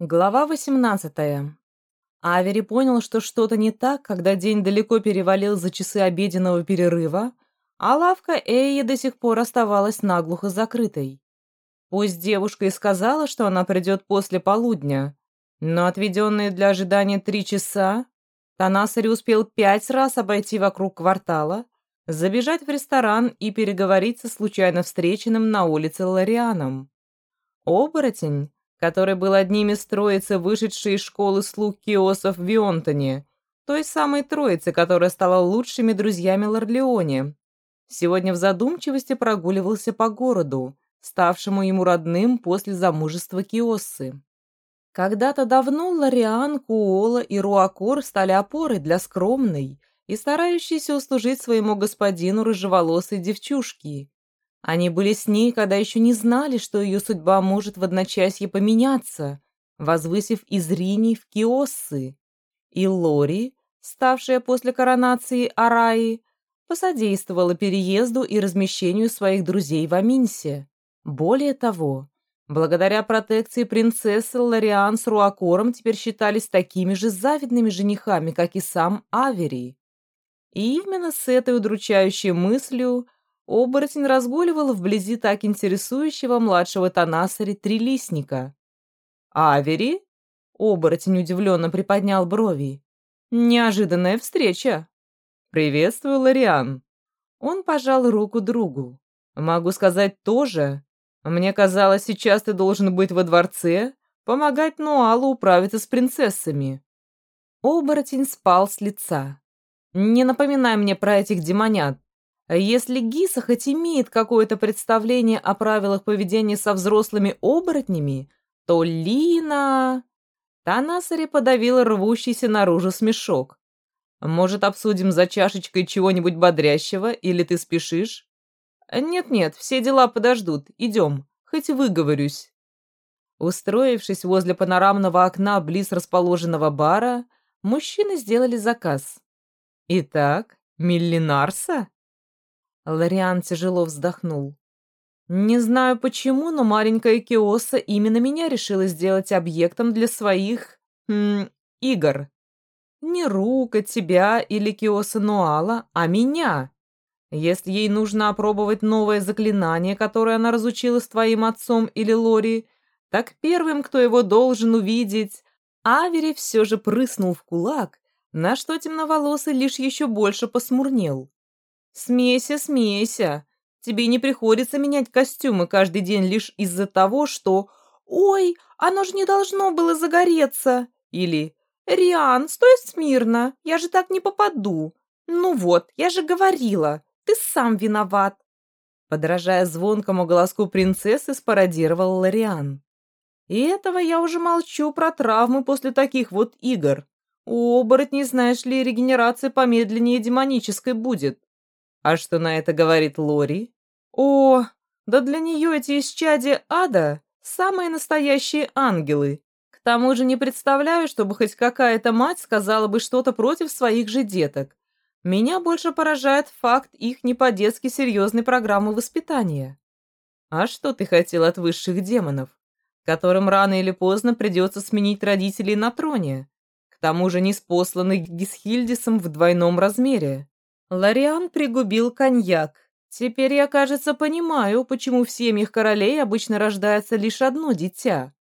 Глава 18. Авери понял, что что-то не так, когда день далеко перевалил за часы обеденного перерыва, а лавка Эйи до сих пор оставалась наглухо закрытой. Пусть девушка и сказала, что она придет после полудня, но отведенные для ожидания три часа Танасари успел пять раз обойти вокруг квартала, забежать в ресторан и переговорить со случайно встреченным на улице Ларианом. Оборотень который был одним из троицы, вышедшей из школы слуг Киосов в Вионтоне, той самой троицы, которая стала лучшими друзьями Лорлеоне. Сегодня в задумчивости прогуливался по городу, ставшему ему родным после замужества Киоссы. Когда-то давно Лориан, Куола и Руакор стали опорой для скромной и старающейся услужить своему господину рыжеволосой девчушки, они были с ней, когда еще не знали, что ее судьба может в одночасье поменяться, возвысив из Рини в Киоссы. И Лори, ставшая после коронации Араи, посодействовала переезду и размещению своих друзей в Аминсе. Более того, благодаря протекции принцессы Лориан с Руакором теперь считались такими же завидными женихами, как и сам Авери. И именно с этой удручающей мыслью Оборотень разгуливал вблизи так интересующего младшего Танасари трилистника. «Авери?» — оборотень удивленно приподнял брови. «Неожиданная встреча!» «Приветствую, Лориан!» Он пожал руку другу. «Могу сказать тоже. Мне казалось, сейчас ты должен быть во дворце, помогать Нуалу управиться с принцессами». Оборотень спал с лица. «Не напоминай мне про этих демонят. Если Гиса хоть имеет какое-то представление о правилах поведения со взрослыми оборотнями, то Лина... Танасари подавила рвущийся наружу смешок. «Может, обсудим за чашечкой чего-нибудь бодрящего, или ты спешишь?» «Нет-нет, все дела подождут. Идем, хоть выговорюсь». Устроившись возле панорамного окна близ расположенного бара, мужчины сделали заказ. «Итак, Миллинарса?» Лориан тяжело вздохнул. «Не знаю почему, но маленькая Киоса именно меня решила сделать объектом для своих... М, игр. Не Рука, тебя или Киоса Нуала, а меня. Если ей нужно опробовать новое заклинание, которое она разучила с твоим отцом или Лори, так первым, кто его должен увидеть...» Авери все же прыснул в кулак, на что темноволосый лишь еще больше посмурнел. «Смейся, смейся. Тебе не приходится менять костюмы каждый день лишь из-за того, что «Ой, оно же не должно было загореться!» или «Риан, стой смирно, я же так не попаду!» «Ну вот, я же говорила, ты сам виноват!» Подражая звонкому голоску принцессы, спародировал Лориан. «И этого я уже молчу про травмы после таких вот игр. У оборотней, знаешь ли, регенерация помедленнее демонической будет. А что на это говорит Лори? О, да для нее эти исчадия ада – самые настоящие ангелы. К тому же не представляю, чтобы хоть какая-то мать сказала бы что-то против своих же деток. Меня больше поражает факт их не по-детски серьезной программы воспитания. А что ты хотел от высших демонов, которым рано или поздно придется сменить родителей на троне? К тому же не спосланный Гисхильдисом в двойном размере. Лариан пригубил коньяк. Теперь я, кажется, понимаю, почему в семьях королей обычно рождается лишь одно дитя.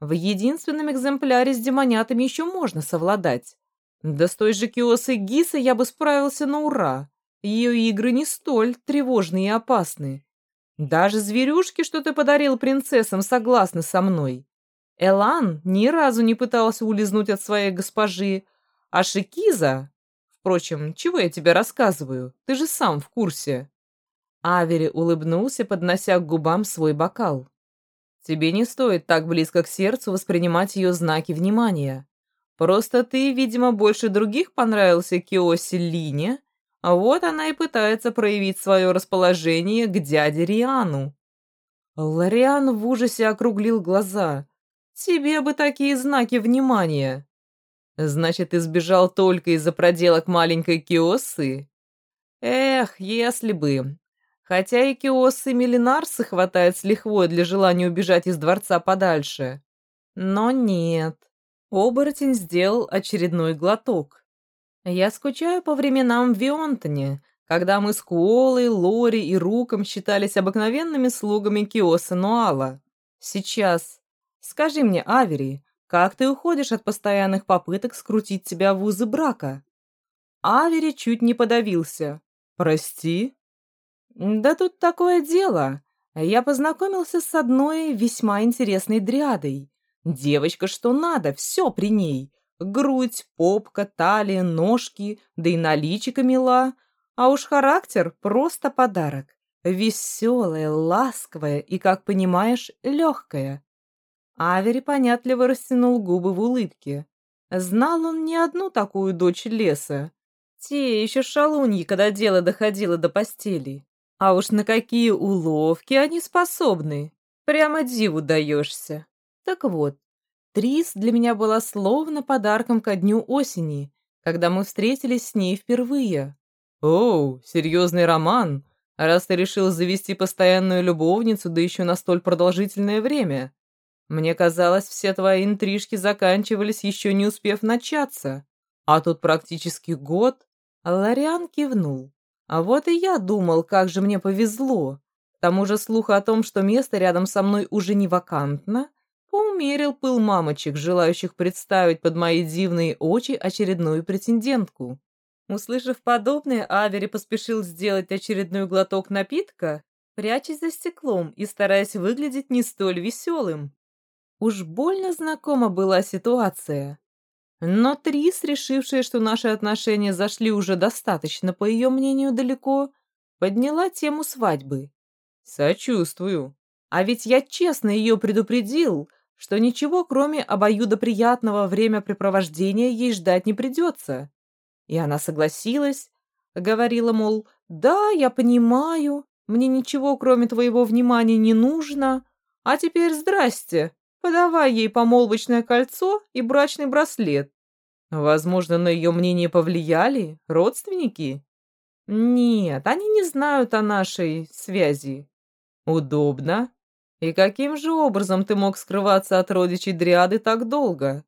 В единственном экземпляре с демонятами еще можно совладать. Да с той же Киосой Гиса я бы справился на ура. Ее игры не столь тревожные и опасны. Даже зверюшки, что ты подарил принцессам, согласны со мной. Элан ни разу не пытался улизнуть от своей госпожи, а Шикиза Впрочем, чего я тебе рассказываю? Ты же сам в курсе». Авери улыбнулся, поднося к губам свой бокал. «Тебе не стоит так близко к сердцу воспринимать ее знаки внимания. Просто ты, видимо, больше других понравился Киоси Лине, а вот она и пытается проявить свое расположение к дяде Риану». Лариан в ужасе округлил глаза. «Тебе бы такие знаки внимания!» Значит, избежал только из-за проделок маленькой Киосы? Эх, если бы. Хотя и Киосы Милинарсы хватает с лихвой для желания убежать из дворца подальше. Но нет. Оборотень сделал очередной глоток. Я скучаю по временам в Вионтоне, когда мы с Куолой, Лори и Руком считались обыкновенными слугами Киоса Нуала. Сейчас. Скажи мне, Авери, как ты уходишь от постоянных попыток скрутить тебя в узы брака? Авери чуть не подавился. Прости? Да тут такое дело. Я познакомился с одной весьма интересной дрядой. Девочка что надо, все при ней. Грудь, попка, талия, ножки, да и наличика мила. А уж характер просто подарок. Веселая, ласковая и, как понимаешь, легкая. Авери понятливо растянул губы в улыбке. Знал он не одну такую дочь леса. Те еще шалуньи, когда дело доходило до постели. А уж на какие уловки они способны. Прямо диву даешься. Так вот, Трис для меня была словно подарком ко дню осени, когда мы встретились с ней впервые. «Оу, серьезный роман, раз ты решил завести постоянную любовницу, да еще на столь продолжительное время. Мне казалось, все твои интрижки заканчивались, еще не успев начаться. А тут практически год». Лариан кивнул. «А вот и я думал, как же мне повезло. К тому же слух о том, что место рядом со мной уже не вакантно, поумерил пыл мамочек, желающих представить под мои дивные очи очередную претендентку. Услышав подобное, Авери поспешил сделать очередной глоток напитка, прячась за стеклом и стараясь выглядеть не столь веселым. Уж больно знакома была ситуация. Но Трис, решившая, что наши отношения зашли уже достаточно, по ее мнению, далеко, подняла тему свадьбы. «Сочувствую. А ведь я честно ее предупредил, что ничего, кроме обоюдоприятного времяпрепровождения, ей ждать не придется. И она согласилась, говорила, мол, «Да, я понимаю, мне ничего, кроме твоего внимания, не нужно. А теперь здрасте, подавай ей помолвочное кольцо и брачный браслет». Возможно, на ее мнение повлияли родственники? Нет, они не знают о нашей связи. Удобно. И каким же образом ты мог скрываться от родичей Дриады так долго?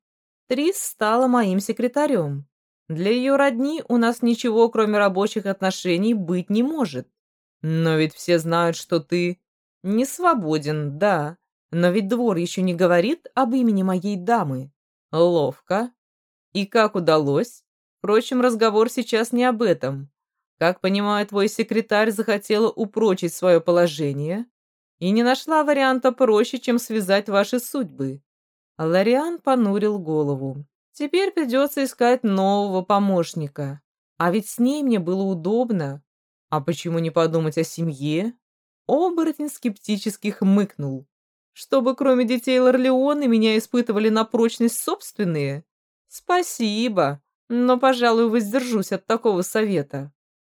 Трис стала моим секретарем. Для ее родни у нас ничего, кроме рабочих отношений, быть не может. Но ведь все знают, что ты не свободен, да. Но ведь двор еще не говорит об имени моей дамы. Ловко. И как удалось? Впрочем, разговор сейчас не об этом. Как понимаю, твой секретарь захотела упрочить свое положение и не нашла варианта проще, чем связать ваши судьбы. Лариан понурил голову. Теперь придется искать нового помощника. А ведь с ней мне было удобно. А почему не подумать о семье? Оборотень скептически хмыкнул. Чтобы кроме детей Лорлеона меня испытывали на прочность собственные? Спасибо, но, пожалуй, воздержусь от такого совета.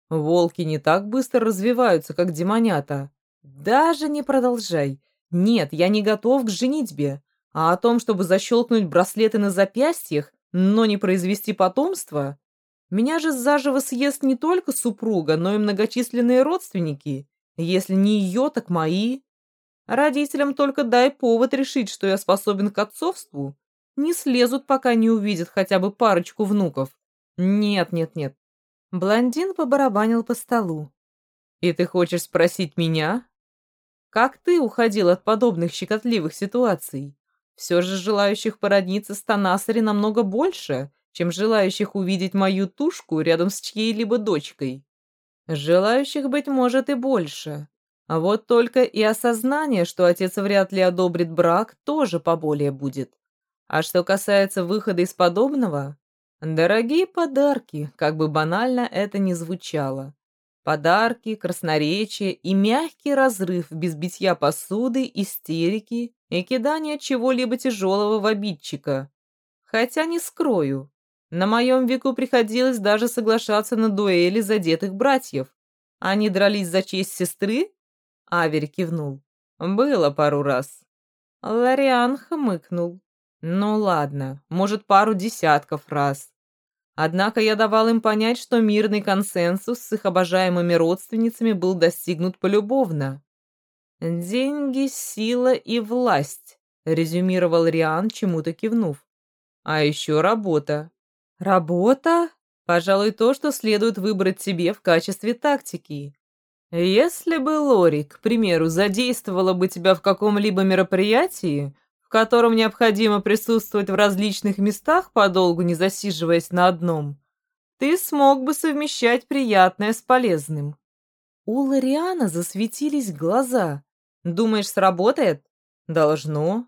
Волки не так быстро развиваются, как демонята. Даже не продолжай. Нет, я не готов к женитьбе. А о том, чтобы защелкнуть браслеты на запястьях, но не произвести потомство, меня же заживо съест не только супруга, но и многочисленные родственники. Если не ее, так мои. Родителям только дай повод решить, что я способен к отцовству. Не слезут, пока не увидят хотя бы парочку внуков. Нет, нет, нет. Блондин побарабанил по столу. И ты хочешь спросить меня? Как ты уходил от подобных щекотливых ситуаций? Все же желающих породниться с Танасари намного больше, чем желающих увидеть мою тушку рядом с чьей-либо дочкой. Желающих, быть может, и больше. А вот только и осознание, что отец вряд ли одобрит брак, тоже поболее будет. А что касается выхода из подобного, дорогие подарки, как бы банально это ни звучало. Подарки, красноречие и мягкий разрыв без битья посуды, истерики и кидания чего-либо тяжелого в обидчика. Хотя не скрою, на моем веку приходилось даже соглашаться на дуэли задетых братьев. Они дрались за честь сестры? Авер кивнул. Было пару раз. Лариан хмыкнул. Ну ладно, может, пару десятков раз. Однако я давал им понять, что мирный консенсус с их обожаемыми родственницами был достигнут полюбовно. Деньги, сила и власть. резюмировал Риан, чему-то кивнув. А еще работа. Работа? Пожалуй, то, что следует выбрать себе в качестве тактики. Если бы Лори, к примеру, задействовала бы тебя в каком-либо мероприятии, в котором необходимо присутствовать в различных местах, подолгу не засиживаясь на одном, ты смог бы совмещать приятное с полезным. У Лориана засветились глаза. Думаешь, сработает? Должно.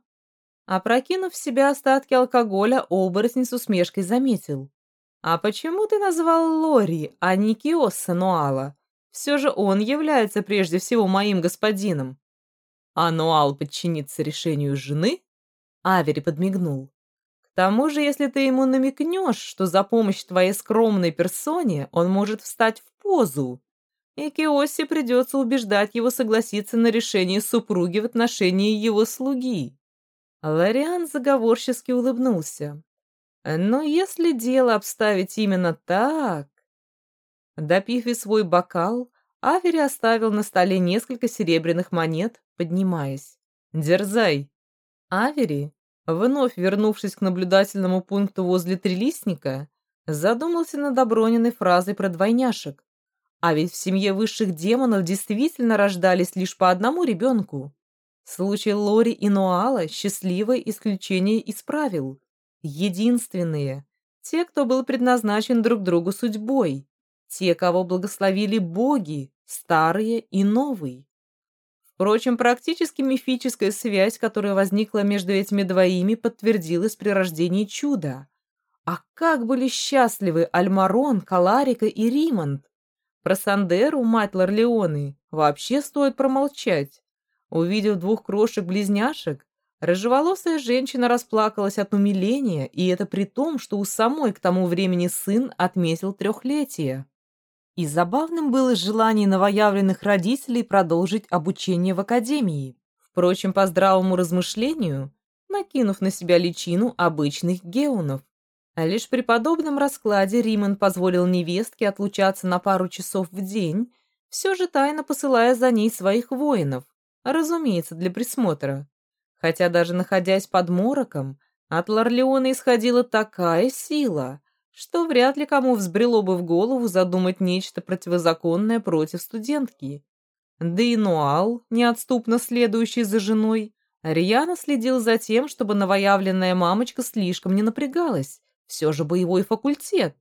Опрокинув в себя остатки алкоголя, оборотень с усмешкой заметил. «А почему ты назвал Лори, а не Киосса Нуала? Все же он является прежде всего моим господином». «А Нуал подчинится решению жены?» Авери подмигнул. «К тому же, если ты ему намекнешь, что за помощь твоей скромной персоне он может встать в позу, и Киосе придется убеждать его согласиться на решение супруги в отношении его слуги». Лариан заговорчески улыбнулся. «Но если дело обставить именно так...» Допив и свой бокал, Авери оставил на столе несколько серебряных монет, поднимаясь. «Дерзай!» Авери, вновь вернувшись к наблюдательному пункту возле трилистника, задумался над оброненной фразой про двойняшек. А ведь в семье высших демонов действительно рождались лишь по одному ребенку. Случай Лори и Нуала счастливое исключение из правил. Единственные. Те, кто был предназначен друг другу судьбой. Те, кого благословили боги, старые и новые. Впрочем, практически мифическая связь, которая возникла между этими двоими, подтвердилась при рождении чуда. А как были счастливы Альмарон, Каларика и Римонт! Про Сандеру, мать Лорлеоны, вообще стоит промолчать. Увидев двух крошек-близняшек, рыжеволосая женщина расплакалась от умиления, и это при том, что у самой к тому времени сын отметил трехлетие. И забавным было желание новоявленных родителей продолжить обучение в академии. Впрочем, по здравому размышлению, накинув на себя личину обычных геунов. А лишь при подобном раскладе Риман позволил невестке отлучаться на пару часов в день, все же тайно посылая за ней своих воинов, разумеется, для присмотра. Хотя даже находясь под мороком, от Лорлеона исходила такая сила, что вряд ли кому взбрело бы в голову задумать нечто противозаконное против студентки. Да и Нуал, неотступно следующий за женой, рьяно следил за тем, чтобы новоявленная мамочка слишком не напрягалась, все же боевой факультет.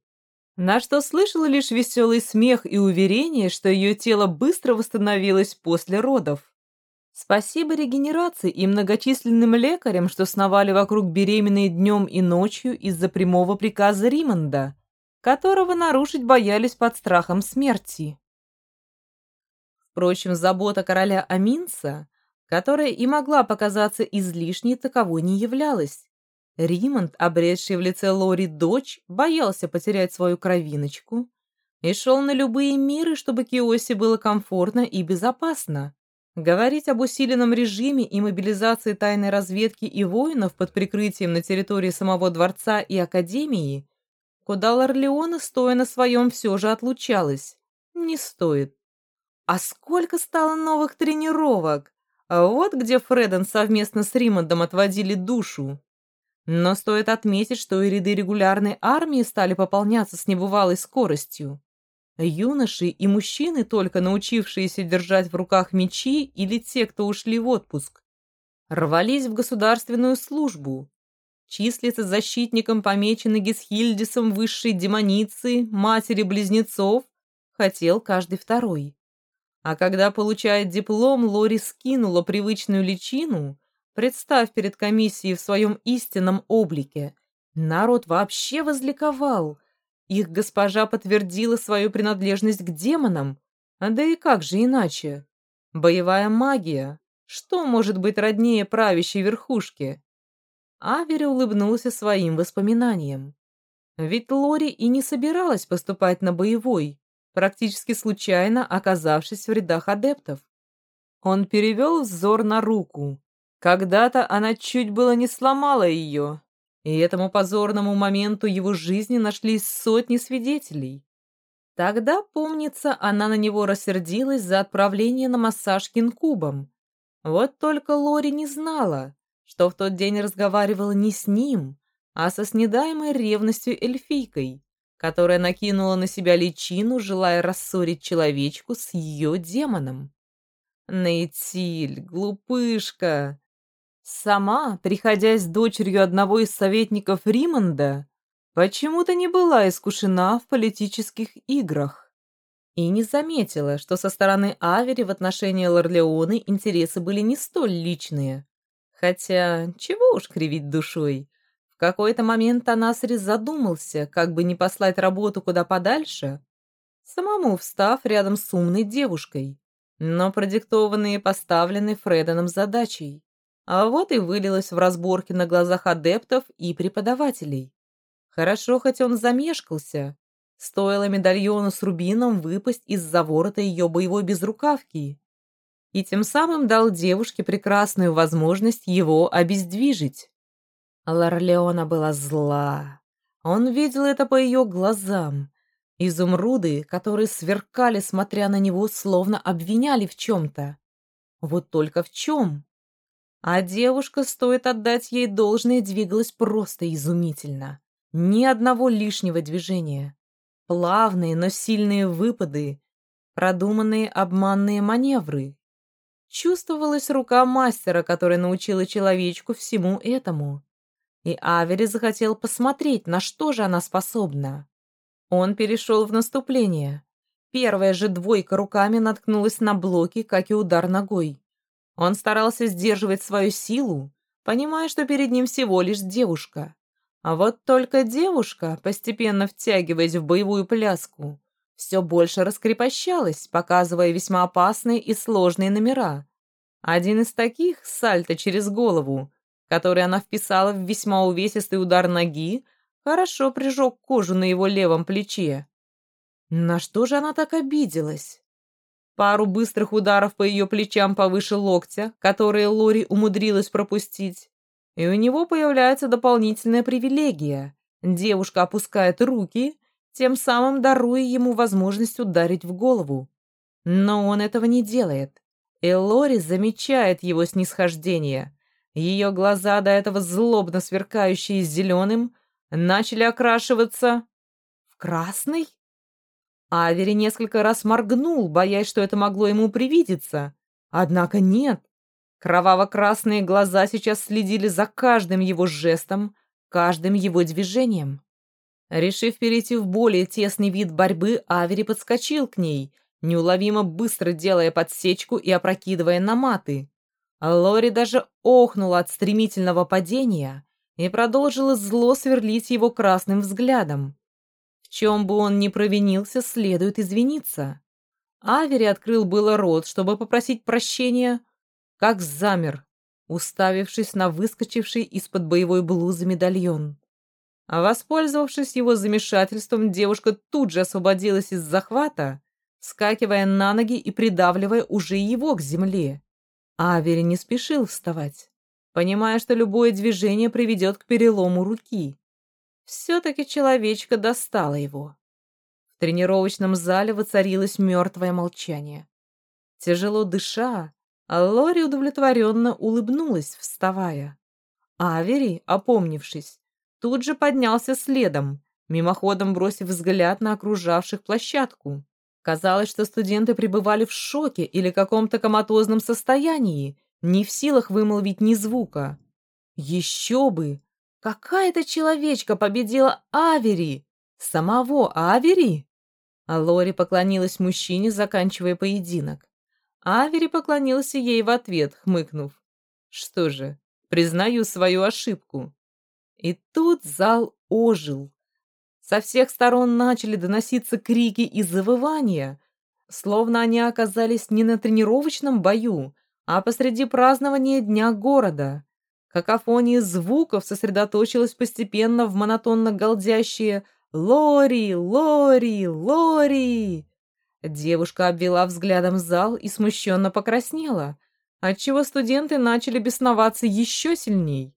На что слышала лишь веселый смех и уверение, что ее тело быстро восстановилось после родов. Спасибо регенерации и многочисленным лекарям, что сновали вокруг беременной днем и ночью из-за прямого приказа Римонда, которого нарушить боялись под страхом смерти. Впрочем, забота короля Аминса, которая и могла показаться излишней, таковой не являлась. Римонд, обретший в лице Лори дочь, боялся потерять свою кровиночку и шел на любые меры, чтобы Киосе было комфортно и безопасно. Говорить об усиленном режиме и мобилизации тайной разведки и воинов под прикрытием на территории самого дворца и академии, куда Лорлеона, стоя на своем, все же отлучалась, не стоит. А сколько стало новых тренировок! А вот где Фреден совместно с Римондом отводили душу. Но стоит отметить, что и ряды регулярной армии стали пополняться с небывалой скоростью. Юноши и мужчины, только научившиеся держать в руках мечи, или те, кто ушли в отпуск, рвались в государственную службу. Числиться защитником помеченный Гисхильдисом высшей демоницы, матери близнецов, хотел каждый второй. А когда получает диплом, Лори скинула привычную личину, представь перед комиссией в своем истинном облике. Народ вообще возликовал — их госпожа подтвердила свою принадлежность к демонам. А да и как же иначе? Боевая магия. Что может быть роднее правящей верхушки? Авери улыбнулся своим воспоминаниям. Ведь Лори и не собиралась поступать на боевой, практически случайно оказавшись в рядах адептов. Он перевел взор на руку. Когда-то она чуть было не сломала ее, и этому позорному моменту его жизни нашлись сотни свидетелей. Тогда, помнится, она на него рассердилась за отправление на массаж кинкубом. Вот только Лори не знала, что в тот день разговаривала не с ним, а со снедаемой ревностью эльфийкой, которая накинула на себя личину, желая рассорить человечку с ее демоном. Нейтиль, глупышка! Сама, приходясь дочерью одного из советников Римонда, почему-то не была искушена в политических играх и не заметила, что со стороны Авери в отношении Лорлеоны интересы были не столь личные. Хотя, чего уж кривить душой. В какой-то момент Анасри задумался, как бы не послать работу куда подальше, самому встав рядом с умной девушкой, но продиктованные поставленной Фредоном задачей. А вот и вылилось в разборки на глазах адептов и преподавателей. Хорошо, хоть он замешкался. Стоило медальону с рубином выпасть из-за ворота ее боевой безрукавки. И тем самым дал девушке прекрасную возможность его обездвижить. Лорлеона была зла. Он видел это по ее глазам. Изумруды, которые сверкали, смотря на него, словно обвиняли в чем-то. Вот только в чем? А девушка, стоит отдать ей должное, двигалась просто изумительно. Ни одного лишнего движения. Плавные, но сильные выпады, продуманные обманные маневры. Чувствовалась рука мастера, которая научила человечку всему этому. И Авери захотел посмотреть, на что же она способна. Он перешел в наступление. Первая же двойка руками наткнулась на блоки, как и удар ногой. Он старался сдерживать свою силу, понимая, что перед ним всего лишь девушка. А вот только девушка, постепенно втягиваясь в боевую пляску, все больше раскрепощалась, показывая весьма опасные и сложные номера. Один из таких — сальто через голову, который она вписала в весьма увесистый удар ноги, хорошо прижег кожу на его левом плече. На что же она так обиделась? Пару быстрых ударов по ее плечам повыше локтя, которые Лори умудрилась пропустить, и у него появляется дополнительная привилегия. Девушка опускает руки, тем самым даруя ему возможность ударить в голову. Но он этого не делает. И Лори замечает его снисхождение. Ее глаза, до этого злобно сверкающие зеленым, начали окрашиваться в красный. Авери несколько раз моргнул, боясь, что это могло ему привидеться. Однако нет. Кроваво-красные глаза сейчас следили за каждым его жестом, каждым его движением. Решив перейти в более тесный вид борьбы, Авери подскочил к ней, неуловимо быстро делая подсечку и опрокидывая на маты. Лори даже охнула от стремительного падения и продолжила зло сверлить его красным взглядом. Чем бы он ни провинился, следует извиниться. Авери открыл было рот, чтобы попросить прощения, как замер, уставившись на выскочивший из-под боевой блузы медальон. А воспользовавшись его замешательством, девушка тут же освободилась из захвата, скакивая на ноги и придавливая уже его к земле. Авери не спешил вставать, понимая, что любое движение приведет к перелому руки. Все-таки человечка достала его. В тренировочном зале воцарилось мертвое молчание. Тяжело дыша, Лори удовлетворенно улыбнулась, вставая. Авери, опомнившись, тут же поднялся следом, мимоходом бросив взгляд на окружавших площадку. Казалось, что студенты пребывали в шоке или каком-то коматозном состоянии, не в силах вымолвить ни звука. Еще бы! Какая-то человечка победила Авери! Самого Авери! А Лори поклонилась мужчине, заканчивая поединок. Авери поклонился ей в ответ, хмыкнув. Что же, признаю свою ошибку. И тут зал ожил. Со всех сторон начали доноситься крики и завывания, словно они оказались не на тренировочном бою, а посреди празднования Дня города. Какофония звуков сосредоточилась постепенно в монотонно галдящие «Лори! Лори! Лори!». Девушка обвела взглядом зал и смущенно покраснела, отчего студенты начали бесноваться еще сильней.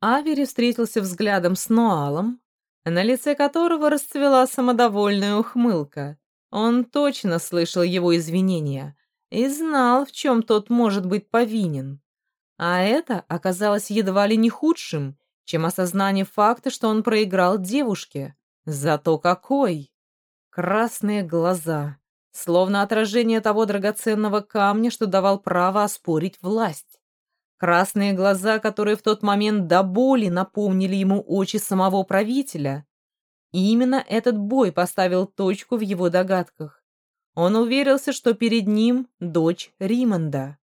Авери встретился взглядом с Ноалом, на лице которого расцвела самодовольная ухмылка. Он точно слышал его извинения и знал, в чем тот может быть повинен. А это оказалось едва ли не худшим, чем осознание факта, что он проиграл девушке. Зато какой! Красные глаза, словно отражение того драгоценного камня, что давал право оспорить власть. Красные глаза, которые в тот момент до боли напомнили ему очи самого правителя. И именно этот бой поставил точку в его догадках. Он уверился, что перед ним дочь Римонда.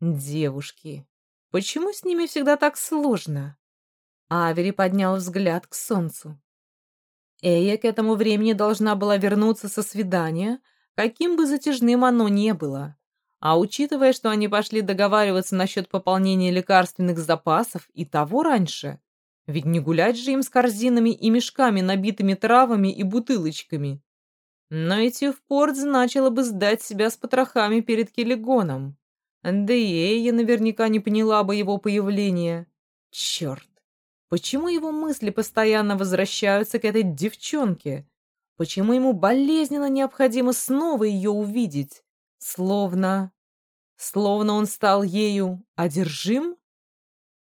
Девушки. Почему с ними всегда так сложно? Авери поднял взгляд к солнцу. Эя к этому времени должна была вернуться со свидания, каким бы затяжным оно ни было. А учитывая, что они пошли договариваться насчет пополнения лекарственных запасов и того раньше, ведь не гулять же им с корзинами и мешками, набитыми травами и бутылочками. Но идти в порт значило бы сдать себя с потрохами перед Келегоном. Да и Эйя наверняка не поняла бы его появления. Черт! Почему его мысли постоянно возвращаются к этой девчонке? Почему ему болезненно необходимо снова ее увидеть? Словно... Словно он стал ею одержим?